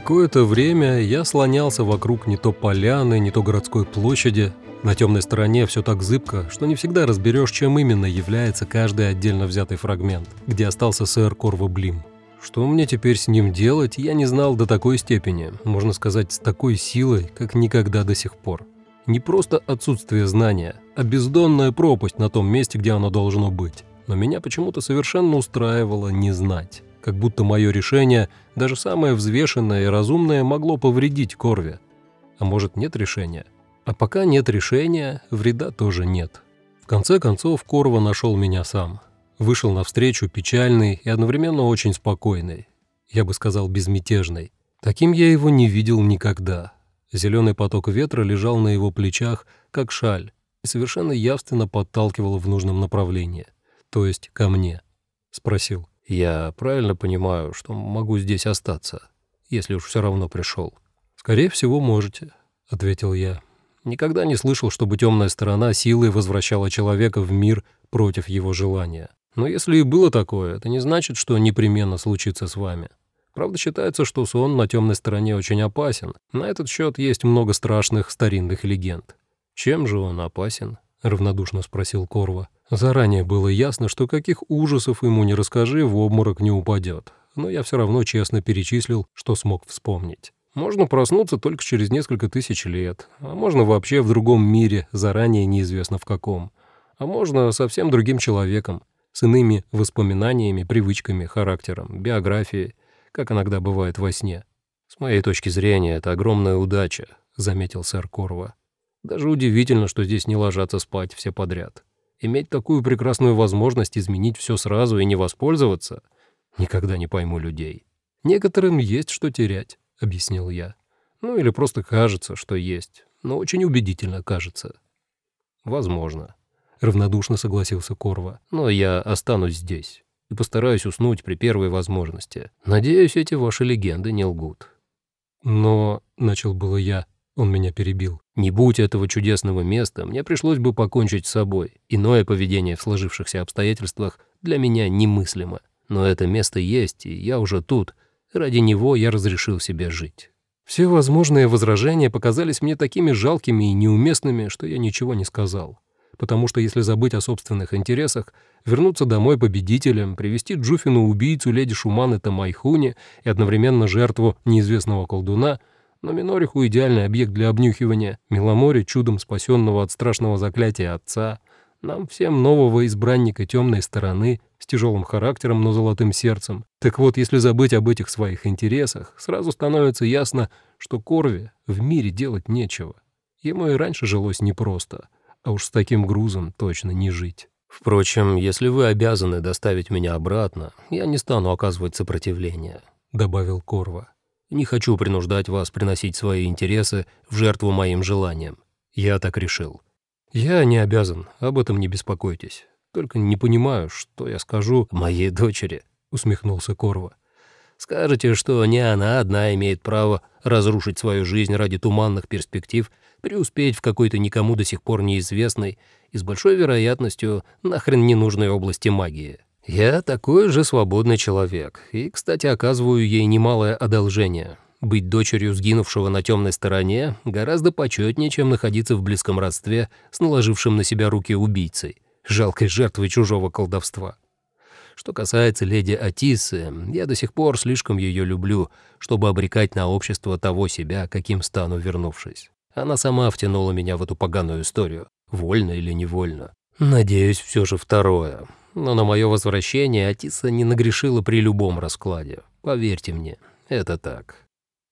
Какое-то время я слонялся вокруг не то поляны, не то городской площади. На темной стороне все так зыбко, что не всегда разберешь, чем именно является каждый отдельно взятый фрагмент, где остался сэр Корва Блим. Что мне теперь с ним делать, я не знал до такой степени, можно сказать, с такой силой, как никогда до сих пор. Не просто отсутствие знания, а бездонная пропасть на том месте, где оно должно быть. Но меня почему-то совершенно устраивало не знать как будто мое решение, даже самое взвешенное и разумное, могло повредить Корве. А может, нет решения? А пока нет решения, вреда тоже нет. В конце концов, Корва нашел меня сам. Вышел навстречу печальный и одновременно очень спокойный. Я бы сказал, безмятежный. Таким я его не видел никогда. Зеленый поток ветра лежал на его плечах, как шаль, и совершенно явственно подталкивал в нужном направлении. То есть ко мне. Спросил. «Я правильно понимаю, что могу здесь остаться, если уж все равно пришел?» «Скорее всего, можете», — ответил я. «Никогда не слышал, чтобы темная сторона силой возвращала человека в мир против его желания. Но если и было такое, это не значит, что непременно случится с вами. Правда, считается, что сон на темной стороне очень опасен. На этот счет есть много страшных старинных легенд. Чем же он опасен?» — равнодушно спросил Корва. Заранее было ясно, что каких ужасов ему не расскажи, в обморок не упадет. Но я все равно честно перечислил, что смог вспомнить. Можно проснуться только через несколько тысяч лет, а можно вообще в другом мире, заранее неизвестно в каком. А можно совсем другим человеком, с иными воспоминаниями, привычками, характером, биографией, как иногда бывает во сне. «С моей точки зрения, это огромная удача», — заметил сэр Корва. «Даже удивительно, что здесь не ложатся спать все подряд». Иметь такую прекрасную возможность изменить все сразу и не воспользоваться — никогда не пойму людей. Некоторым есть что терять, — объяснил я. Ну или просто кажется, что есть, но очень убедительно кажется. Возможно. Равнодушно согласился Корва. Но я останусь здесь и постараюсь уснуть при первой возможности. Надеюсь, эти ваши легенды не лгут. Но, — начал было я, он меня перебил. Не будь этого чудесного места, мне пришлось бы покончить с собой. Иное поведение в сложившихся обстоятельствах для меня немыслимо. Но это место есть, и я уже тут. Ради него я разрешил себе жить. Все возможные возражения показались мне такими жалкими и неуместными, что я ничего не сказал. Потому что если забыть о собственных интересах, вернуться домой победителем, привести Джуфину убийцу леди Шуманы Тамайхуни и одновременно жертву неизвестного колдуна — но Минориху идеальный объект для обнюхивания, Миломоре чудом спасенного от страшного заклятия отца, нам всем нового избранника темной стороны с тяжелым характером, но золотым сердцем. Так вот, если забыть об этих своих интересах, сразу становится ясно, что Корве в мире делать нечего. Ему и раньше жилось непросто, а уж с таким грузом точно не жить. «Впрочем, если вы обязаны доставить меня обратно, я не стану оказывать сопротивление», — добавил Корва. Не хочу принуждать вас приносить свои интересы в жертву моим желаниям. Я так решил. Я не обязан, об этом не беспокойтесь. Только не понимаю, что я скажу моей дочери, усмехнулся Корва. Скажете, что не она одна имеет право разрушить свою жизнь ради туманных перспектив, преуспеть в какой-то никому до сих пор неизвестной и с большой вероятностью нахрен ненужной области магии. Я такой же свободный человек, и, кстати, оказываю ей немалое одолжение. Быть дочерью сгинувшего на темной стороне гораздо почетнее, чем находиться в близком родстве с наложившим на себя руки убийцей, жалкой жертвой чужого колдовства. Что касается леди Атисы, я до сих пор слишком ее люблю, чтобы обрекать на общество того себя, каким стану вернувшись. Она сама втянула меня в эту поганую историю, вольно или невольно. Надеюсь, все же второе но на мое возвращение Атиса не нагрешила при любом раскладе. Поверьте мне, это так.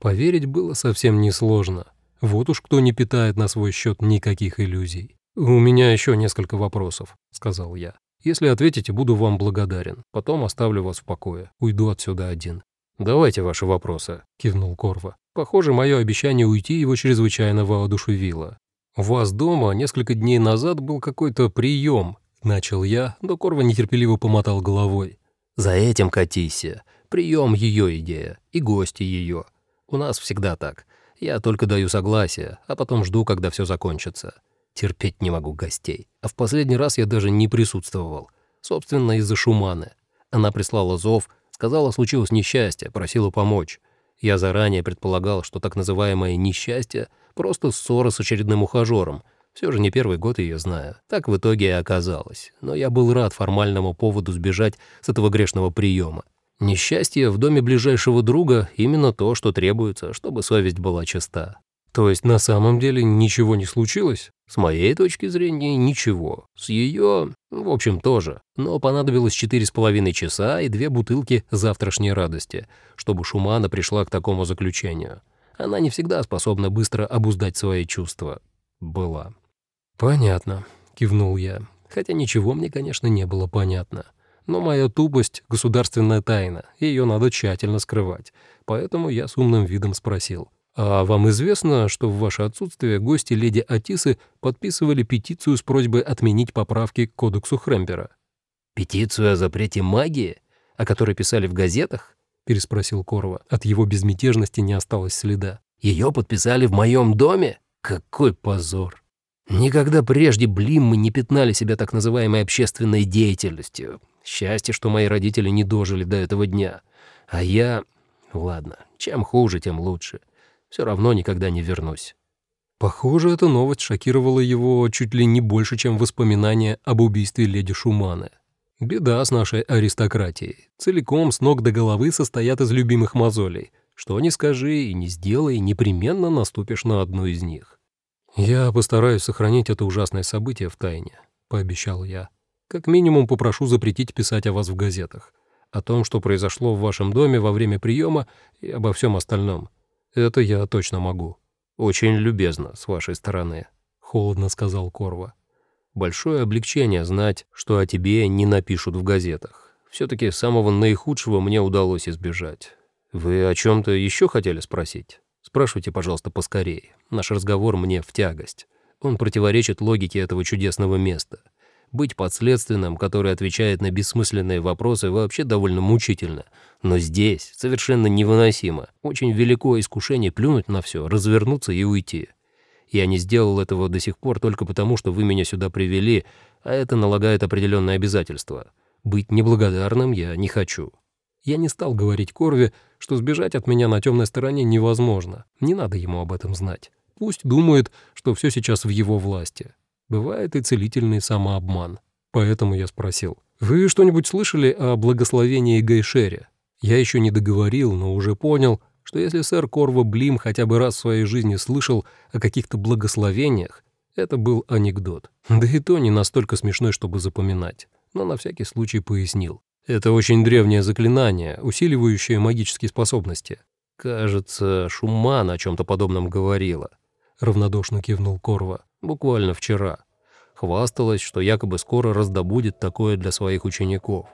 Поверить было совсем несложно. Вот уж кто не питает на свой счет никаких иллюзий. «У меня еще несколько вопросов», — сказал я. «Если ответите, буду вам благодарен. Потом оставлю вас в покое. Уйду отсюда один». «Давайте ваши вопросы», — кивнул Корва. «Похоже, мое обещание уйти его чрезвычайно воодушевило. У вас дома несколько дней назад был какой-то прием, Начал я, но Корва нетерпеливо помотал головой. «За этим катися. Прием ее идея, и гости ее. У нас всегда так. Я только даю согласие, а потом жду, когда все закончится. Терпеть не могу гостей. А в последний раз я даже не присутствовал. Собственно, из-за Шуманы. Она прислала зов, сказала, случилось несчастье, просила помочь. Я заранее предполагал, что так называемое «несчастье» — просто ссора с очередным ухажером. Все же не первый год ее знаю. Так в итоге и оказалось. Но я был рад формальному поводу сбежать с этого грешного приема. Несчастье в доме ближайшего друга — именно то, что требуется, чтобы совесть была чиста. То есть на самом деле ничего не случилось? С моей точки зрения, ничего. С ее, в общем, тоже. Но понадобилось четыре с половиной часа и две бутылки завтрашней радости, чтобы Шумана пришла к такому заключению. Она не всегда способна быстро обуздать свои чувства. Была. «Понятно», — кивнул я. Хотя ничего мне, конечно, не было понятно. Но моя тупость — государственная тайна, ее надо тщательно скрывать. Поэтому я с умным видом спросил. «А вам известно, что в ваше отсутствие гости леди Атисы подписывали петицию с просьбой отменить поправки к кодексу Хремпера?» «Петицию о запрете магии, о которой писали в газетах?» — переспросил Корова. От его безмятежности не осталось следа. «Ее подписали в моем доме? Какой позор!» Никогда прежде Блиммы не пятнали себя так называемой общественной деятельностью. Счастье, что мои родители не дожили до этого дня. А я... Ладно, чем хуже, тем лучше все равно никогда не вернусь. Похоже, эта новость шокировала его чуть ли не больше, чем воспоминания об убийстве леди Шуманы. Беда с нашей аристократией. Целиком с ног до головы состоят из любимых мозолей. Что ни скажи и не сделай, непременно наступишь на одну из них. «Я постараюсь сохранить это ужасное событие в тайне», — пообещал я. «Как минимум попрошу запретить писать о вас в газетах, о том, что произошло в вашем доме во время приема и обо всем остальном. Это я точно могу. Очень любезно с вашей стороны, холодно сказал Корва. Большое облегчение знать, что о тебе не напишут в газетах. Все-таки самого наихудшего мне удалось избежать. Вы о чем-то еще хотели спросить? Спрашивайте, пожалуйста, поскорее. Наш разговор мне в тягость. Он противоречит логике этого чудесного места. Быть подследственным, который отвечает на бессмысленные вопросы, вообще довольно мучительно. Но здесь совершенно невыносимо. Очень велико искушение плюнуть на все, развернуться и уйти. Я не сделал этого до сих пор только потому, что вы меня сюда привели, а это налагает определенные обязательства. Быть неблагодарным я не хочу. Я не стал говорить Корве, что сбежать от меня на темной стороне невозможно. Не надо ему об этом знать. Пусть думает, что все сейчас в его власти. Бывает и целительный самообман. Поэтому я спросил, «Вы что-нибудь слышали о благословении Гайшере?» Я еще не договорил, но уже понял, что если сэр Корво Блим хотя бы раз в своей жизни слышал о каких-то благословениях, это был анекдот. Да и то не настолько смешной, чтобы запоминать. Но на всякий случай пояснил. Это очень древнее заклинание, усиливающее магические способности. Кажется, Шуман о чем-то подобном говорила. Равнодушно кивнул Корва буквально вчера. Хвасталась, что якобы скоро раздобудет такое для своих учеников.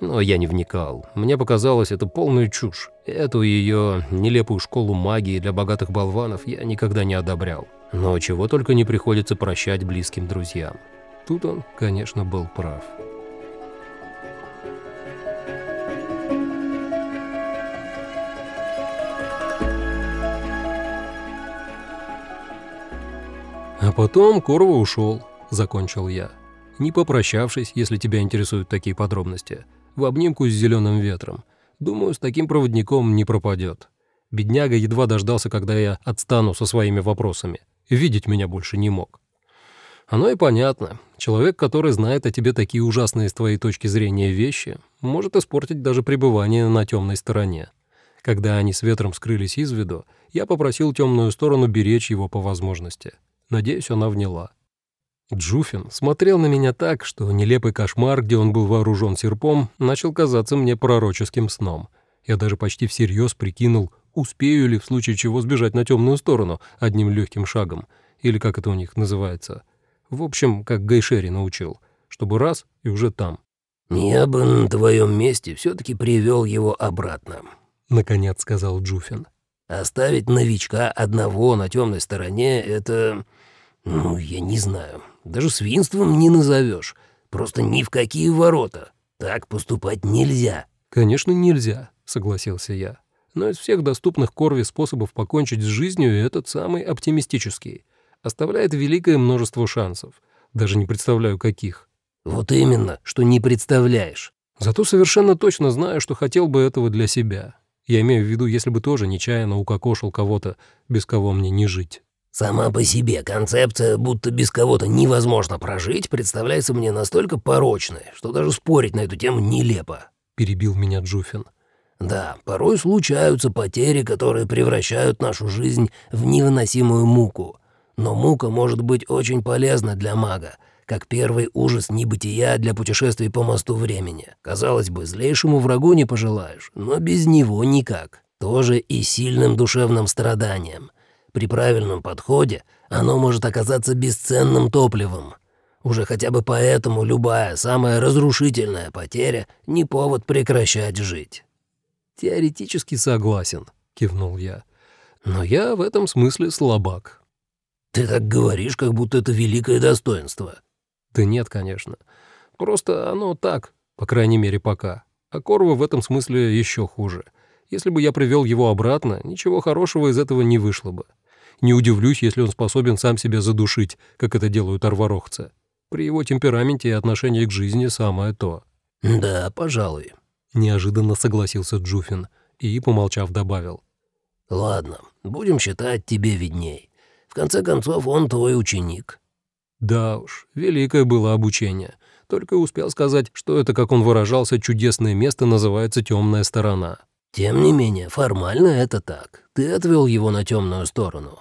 Но я не вникал. Мне показалось это полную чушь. Эту ее нелепую школу магии для богатых болванов я никогда не одобрял. Но чего только не приходится прощать близким друзьям. Тут он, конечно, был прав. Потом Корова ушел, закончил я. Не попрощавшись, если тебя интересуют такие подробности, в обнимку с зеленым ветром. Думаю, с таким проводником не пропадет. Бедняга едва дождался, когда я отстану со своими вопросами. Видеть меня больше не мог. Оно и понятно. Человек, который знает о тебе такие ужасные с твоей точки зрения вещи, может испортить даже пребывание на темной стороне. Когда они с ветром скрылись из виду, я попросил темную сторону беречь его по возможности. Надеюсь, она вняла. Джуфин смотрел на меня так, что нелепый кошмар, где он был вооружен серпом, начал казаться мне пророческим сном. Я даже почти всерьез прикинул, успею ли в случае чего сбежать на темную сторону одним легким шагом, или как это у них называется. В общем, как Гайшери научил, чтобы раз и уже там. «Я бы на твоем месте все-таки привел его обратно», — наконец сказал Джуфин. «Оставить новичка одного на темной стороне — это...» Ну, я не знаю. Даже свинством не назовешь. Просто ни в какие ворота. Так поступать нельзя. Конечно, нельзя, согласился я. Но из всех доступных Корви способов покончить с жизнью этот самый оптимистический. Оставляет великое множество шансов. Даже не представляю, каких. Вот именно, что не представляешь. Зато совершенно точно знаю, что хотел бы этого для себя. Я имею в виду, если бы тоже нечаянно укокошил кого-то, без кого мне не жить. Сама по себе концепция, будто без кого-то невозможно прожить, представляется мне настолько порочной, что даже спорить на эту тему нелепо. Перебил меня Джуфин. Да, порой случаются потери, которые превращают нашу жизнь в невыносимую муку. Но мука может быть очень полезна для мага, как первый ужас небытия для путешествий по мосту времени. Казалось бы, злейшему врагу не пожелаешь, но без него никак. Тоже и сильным душевным страданием. При правильном подходе оно может оказаться бесценным топливом. Уже хотя бы поэтому любая самая разрушительная потеря — не повод прекращать жить. «Теоретически согласен», — кивнул я. «Но я в этом смысле слабак». «Ты так говоришь, как будто это великое достоинство», да нет, конечно. Просто оно так, по крайней мере, пока. А Корва в этом смысле еще хуже. Если бы я привел его обратно, ничего хорошего из этого не вышло бы. Не удивлюсь, если он способен сам себя задушить, как это делают арварохцы. При его темпераменте и отношении к жизни самое то. «Да, пожалуй», — неожиданно согласился Джуфин и, помолчав, добавил. «Ладно, будем считать тебе видней. В конце концов, он твой ученик. Да уж, великое было обучение. Только успел сказать, что это, как он выражался, чудесное место называется темная сторона. Тем не менее, формально это так. Ты отвел его на темную сторону.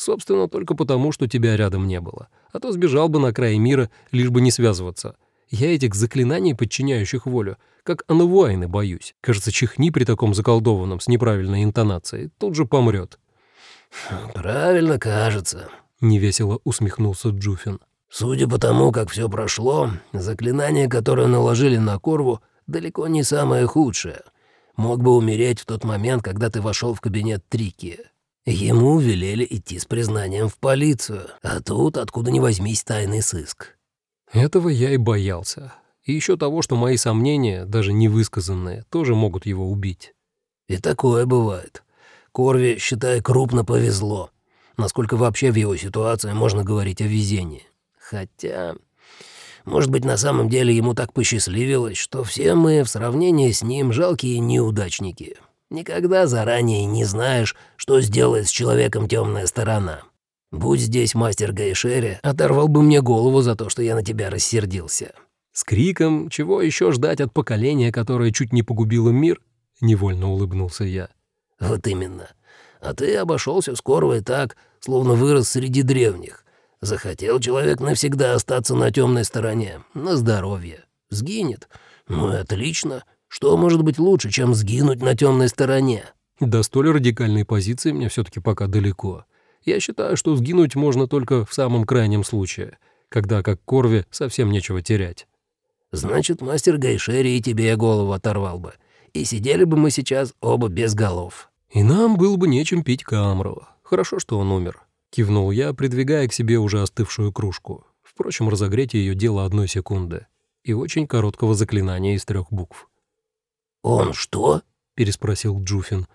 Собственно, только потому, что тебя рядом не было. А то сбежал бы на край мира, лишь бы не связываться. Я этих заклинаний, подчиняющих волю, как анавуайны боюсь. Кажется, чихни при таком заколдованном с неправильной интонацией, тут же помрет. «Правильно кажется», — невесело усмехнулся Джуфин. «Судя по тому, как все прошло, заклинание, которое наложили на Корву, далеко не самое худшее. Мог бы умереть в тот момент, когда ты вошел в кабинет Трики. Ему велели идти с признанием в полицию, а тут, откуда ни возьмись, тайный сыск». Этого я и боялся. И еще того, что мои сомнения, даже невысказанные, тоже могут его убить. «И такое бывает. Корве, считай, крупно повезло насколько вообще в его ситуации можно говорить о везении. Хотя, может быть, на самом деле ему так посчастливилось, что все мы в сравнении с ним жалкие неудачники. Никогда заранее не знаешь, что сделает с человеком темная сторона. Будь здесь мастер Гайшери, оторвал бы мне голову за то, что я на тебя рассердился». С криком «Чего еще ждать от поколения, которое чуть не погубило мир?» — невольно улыбнулся я. «Вот именно. А ты обошелся скоро и так, словно вырос среди древних. Захотел человек навсегда остаться на темной стороне, на здоровье. Сгинет. Ну и отлично. Что может быть лучше, чем сгинуть на темной стороне? До столь радикальной позиции мне все-таки пока далеко. Я считаю, что сгинуть можно только в самом крайнем случае, когда, как Корве, совсем нечего терять. Значит, мастер Гайшери и тебе голову оторвал бы. И сидели бы мы сейчас оба без голов. И нам было бы нечем пить камру. Хорошо, что он умер. Кивнул я, придвигая к себе уже остывшую кружку. Впрочем, разогреть ее дело одной секунды. И очень короткого заклинания из трех букв. «Он что?» — переспросил Джуфин.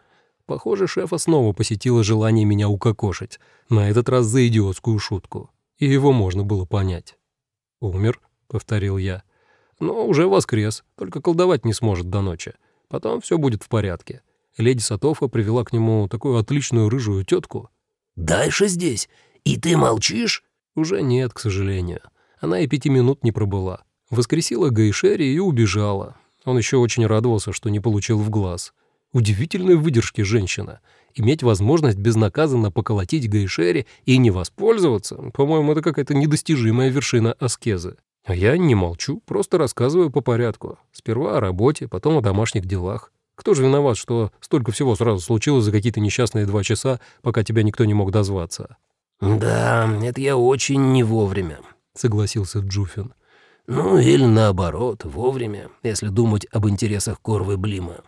Похоже, шефа снова посетило желание меня укокошить, на этот раз за идиотскую шутку. И его можно было понять. «Умер», — повторил я. «Но уже воскрес, только колдовать не сможет до ночи. Потом все будет в порядке леди Сатофа привела к нему такую отличную рыжую тетку. «Дальше здесь? И ты молчишь?» «Уже нет, к сожалению. Она и пяти минут не пробыла. Воскресила Гайшери и убежала. Он еще очень радовался, что не получил в глаз. Удивительной выдержки женщина. Иметь возможность безнаказанно поколотить Гайшери и не воспользоваться, по-моему, это какая-то недостижимая вершина аскезы. А я не молчу, просто рассказываю по порядку. Сперва о работе, потом о домашних делах. Кто же виноват, что столько всего сразу случилось за какие-то несчастные два часа, пока тебя никто не мог дозваться?» «Да, это я очень не вовремя», — согласился Джуфин. «Ну, или наоборот, вовремя, если думать об интересах Корвы Блима.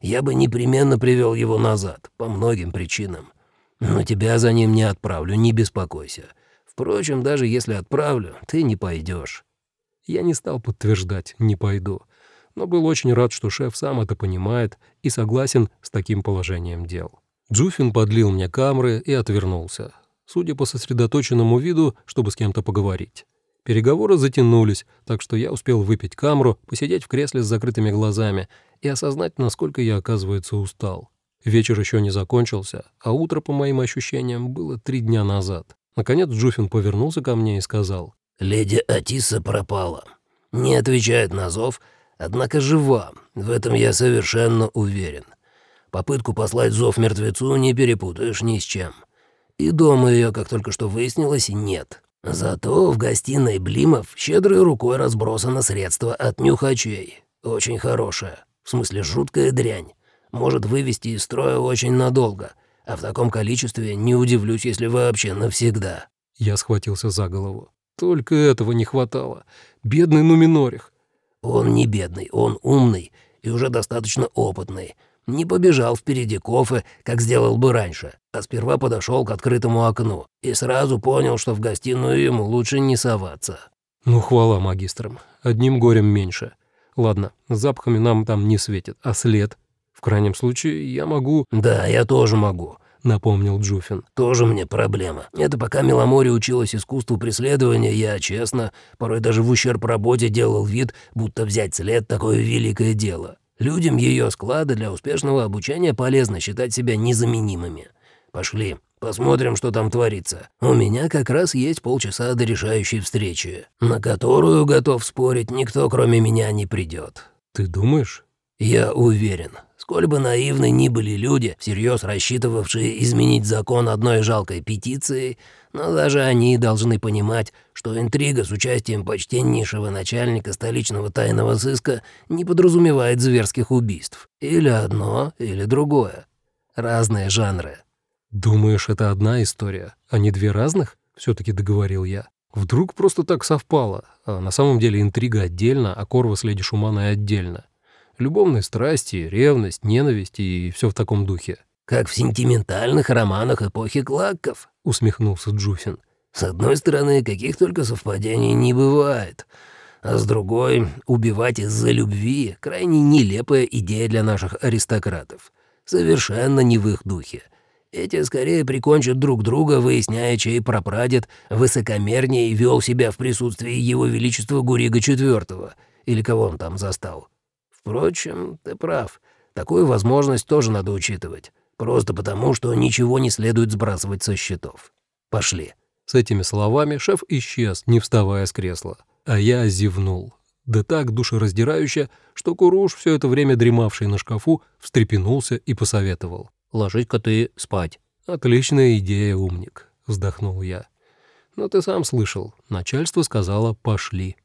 Я бы непременно привел его назад, по многим причинам. Но тебя за ним не отправлю, не беспокойся. Впрочем, даже если отправлю, ты не пойдешь. Я не стал подтверждать «не пойду» но был очень рад, что шеф сам это понимает и согласен с таким положением дел. Джуфин подлил мне камры и отвернулся, судя по сосредоточенному виду, чтобы с кем-то поговорить. Переговоры затянулись, так что я успел выпить камру, посидеть в кресле с закрытыми глазами и осознать, насколько я, оказывается, устал. Вечер еще не закончился, а утро, по моим ощущениям, было три дня назад. Наконец Джуфин повернулся ко мне и сказал. «Леди Атиса пропала. Не отвечает на зов, однако жива. В этом я совершенно уверен. Попытку послать зов мертвецу не перепутаешь ни с чем. И дома ее, как только что выяснилось, нет. Зато в гостиной Блимов щедрой рукой разбросано средство от нюхачей. Очень хорошее. В смысле, жуткая дрянь. Может вывести из строя очень надолго. А в таком количестве не удивлюсь, если вообще навсегда. Я схватился за голову. Только этого не хватало. Бедный Нуминорих. Он не бедный, он умный и уже достаточно опытный. Не побежал впереди кофе, как сделал бы раньше, а сперва подошел к открытому окну и сразу понял, что в гостиную ему лучше не соваться. Ну, хвала магистрам. Одним горем меньше. Ладно, запахами нам там не светит, а след? В крайнем случае, я могу... Да, я тоже могу. — напомнил Джуфин. «Тоже мне проблема. Это пока Меломори училась искусству преследования, я, честно, порой даже в ущерб работе делал вид, будто взять след — такое великое дело. Людям ее склада для успешного обучения полезно считать себя незаменимыми. Пошли, посмотрим, что там творится. У меня как раз есть полчаса до решающей встречи, на которую, готов спорить, никто кроме меня не придет. Ты думаешь? Я уверен. Сколь бы наивны ни были люди, всерьез рассчитывавшие изменить закон одной жалкой петицией, но даже они должны понимать, что интрига с участием почтеннейшего начальника столичного тайного сыска не подразумевает зверских убийств. Или одно, или другое. Разные жанры. «Думаешь, это одна история, а не две разных?» — все-таки договорил я. Вдруг просто так совпало, а на самом деле интрига отдельно, а Корва с леди Шуманой отдельно. Любовные страсти, ревность, ненависть и все в таком духе. «Как в сентиментальных романах эпохи Клакков», — усмехнулся Джуфин. «С одной стороны, каких только совпадений не бывает, а с другой, убивать из-за любви — крайне нелепая идея для наших аристократов. Совершенно не в их духе. Эти скорее прикончат друг друга, выясняя, чей прапрадед высокомернее вел себя в присутствии его величества Гурига IV, или кого он там застал. Впрочем, ты прав, такую возможность тоже надо учитывать. Просто потому, что ничего не следует сбрасывать со счетов. Пошли». С этими словами шеф исчез, не вставая с кресла. А я зевнул. Да так душераздирающе, что Куруш, все это время дремавший на шкафу, встрепенулся и посоветовал. «Ложись-ка ты спать». «Отличная идея, умник», — вздохнул я. «Но ты сам слышал. Начальство сказало «пошли».